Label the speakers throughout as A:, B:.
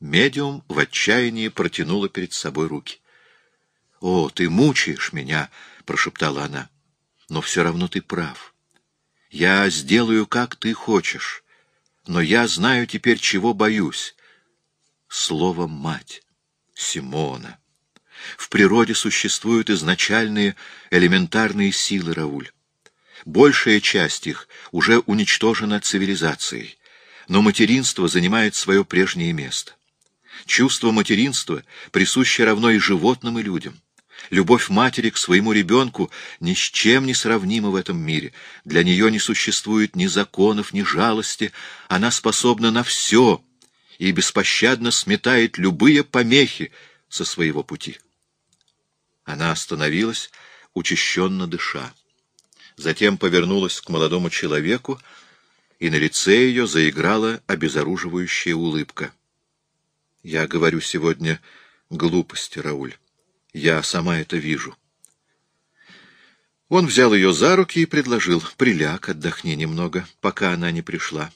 A: Медиум в отчаянии протянула перед собой руки. — О, ты мучаешь меня! — прошептала она. — Но все равно ты прав. Я сделаю, как ты хочешь. Но я знаю теперь, чего боюсь. Слово «мать» Симона. В природе существуют изначальные элементарные силы, Рауль. Большая часть их уже уничтожена цивилизацией, но материнство занимает свое прежнее место. Чувство материнства присуще равно и животным, и людям. Любовь матери к своему ребенку ни с чем не сравнима в этом мире. Для нее не существует ни законов, ни жалости. Она способна на все и беспощадно сметает любые помехи со своего пути. Она остановилась, учащенно дыша. Затем повернулась к молодому человеку, и на лице ее заиграла обезоруживающая улыбка. «Я говорю сегодня глупости, Рауль. Я сама это вижу». Он взял ее за руки и предложил, «Приляг, отдохни немного, пока она не пришла».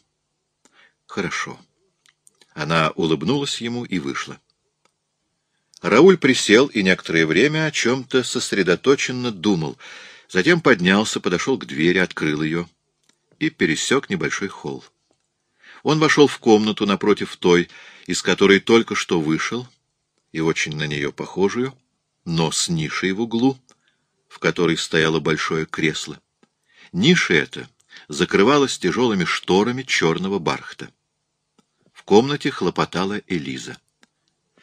A: «Хорошо». Она улыбнулась ему и вышла. Рауль присел и некоторое время о чем-то сосредоточенно думал. Затем поднялся, подошел к двери, открыл ее и пересек небольшой холл. Он вошел в комнату напротив той, из которой только что вышел, и очень на нее похожую, но с нишей в углу, в которой стояло большое кресло. Ниша эта закрывалась тяжелыми шторами черного бархта. В комнате хлопотала Элиза.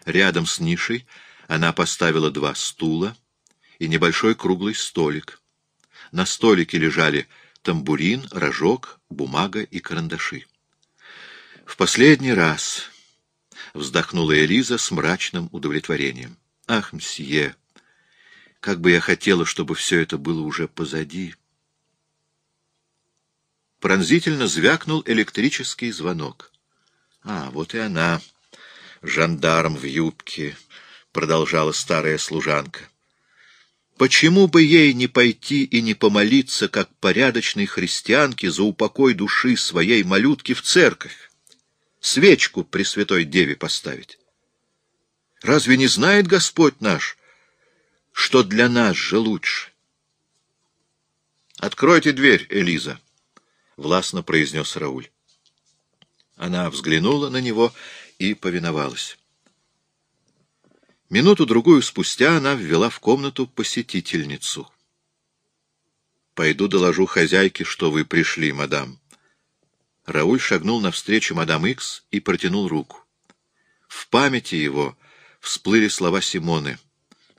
A: Рядом с нишей она поставила два стула и небольшой круглый столик. На столике лежали тамбурин, рожок, бумага и карандаши. «В последний раз», — вздохнула Элиза с мрачным удовлетворением. «Ах, мсье, как бы я хотела, чтобы все это было уже позади». Пронзительно звякнул электрический звонок. «А, вот и она» жандарм в юбке, — продолжала старая служанка. Почему бы ей не пойти и не помолиться, как порядочной христианке, за упокой души своей малютки в церковь? Свечку при Святой Деве поставить? Разве не знает Господь наш, что для нас же лучше? «Откройте дверь, Элиза», — властно произнес Рауль. Она взглянула на него и повиновалась. Минуту-другую спустя она ввела в комнату посетительницу. «Пойду доложу хозяйке, что вы пришли, мадам». Рауль шагнул навстречу мадам Икс и протянул руку. В памяти его всплыли слова Симоны.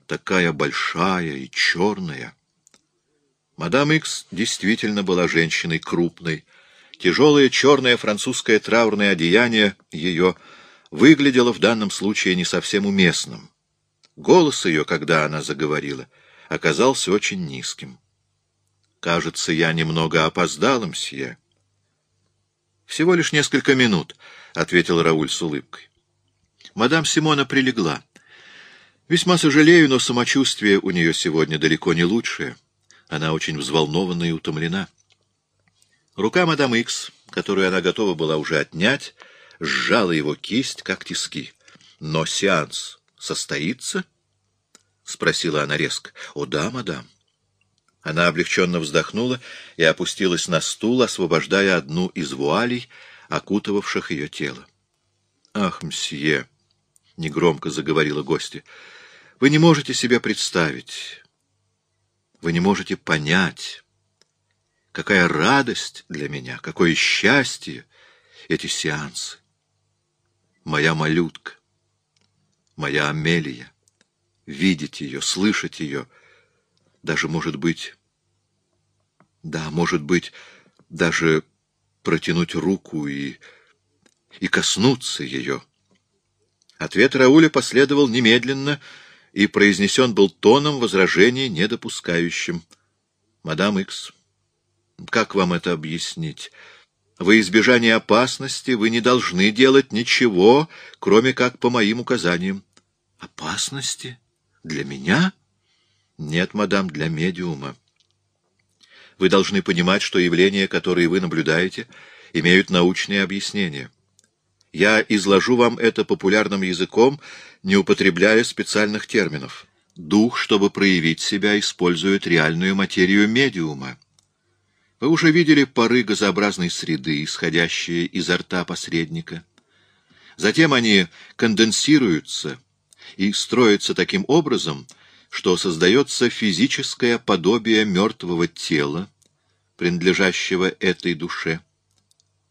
A: «Такая большая и черная». Мадам Икс действительно была женщиной крупной. Тяжелое черное французское траурное одеяние ее — выглядело в данном случае не совсем уместным. Голос ее, когда она заговорила, оказался очень низким. «Кажется, я немного опоздал, мсье». «Всего лишь несколько минут», — ответил Рауль с улыбкой. Мадам Симона прилегла. «Весьма сожалею, но самочувствие у нее сегодня далеко не лучшее. Она очень взволнована и утомлена». Рука мадам Икс, которую она готова была уже отнять, — сжала его кисть, как тиски. «Но сеанс состоится?» — спросила она резко. «О да, мадам». Она облегченно вздохнула и опустилась на стул, освобождая одну из вуалей, окутывавших ее тело. «Ах, мсье!» — негромко заговорила гостья. «Вы не можете себе представить, вы не можете понять, какая радость для меня, какое счастье эти сеансы моя малютка, моя Амелия, видеть ее, слышать ее, даже, может быть, да, может быть, даже протянуть руку и, и коснуться ее. Ответ Рауля последовал немедленно и произнесен был тоном возражения, недопускающим. «Мадам Икс, как вам это объяснить?» Во избежание опасности вы не должны делать ничего, кроме как по моим указаниям. Опасности? Для меня? Нет, мадам, для медиума. Вы должны понимать, что явления, которые вы наблюдаете, имеют научные объяснения. Я изложу вам это популярным языком, не употребляя специальных терминов. Дух, чтобы проявить себя, использует реальную материю медиума. Вы уже видели пары газообразной среды, исходящие изо рта посредника. Затем они конденсируются и строятся таким образом, что создается физическое подобие мертвого тела, принадлежащего этой душе.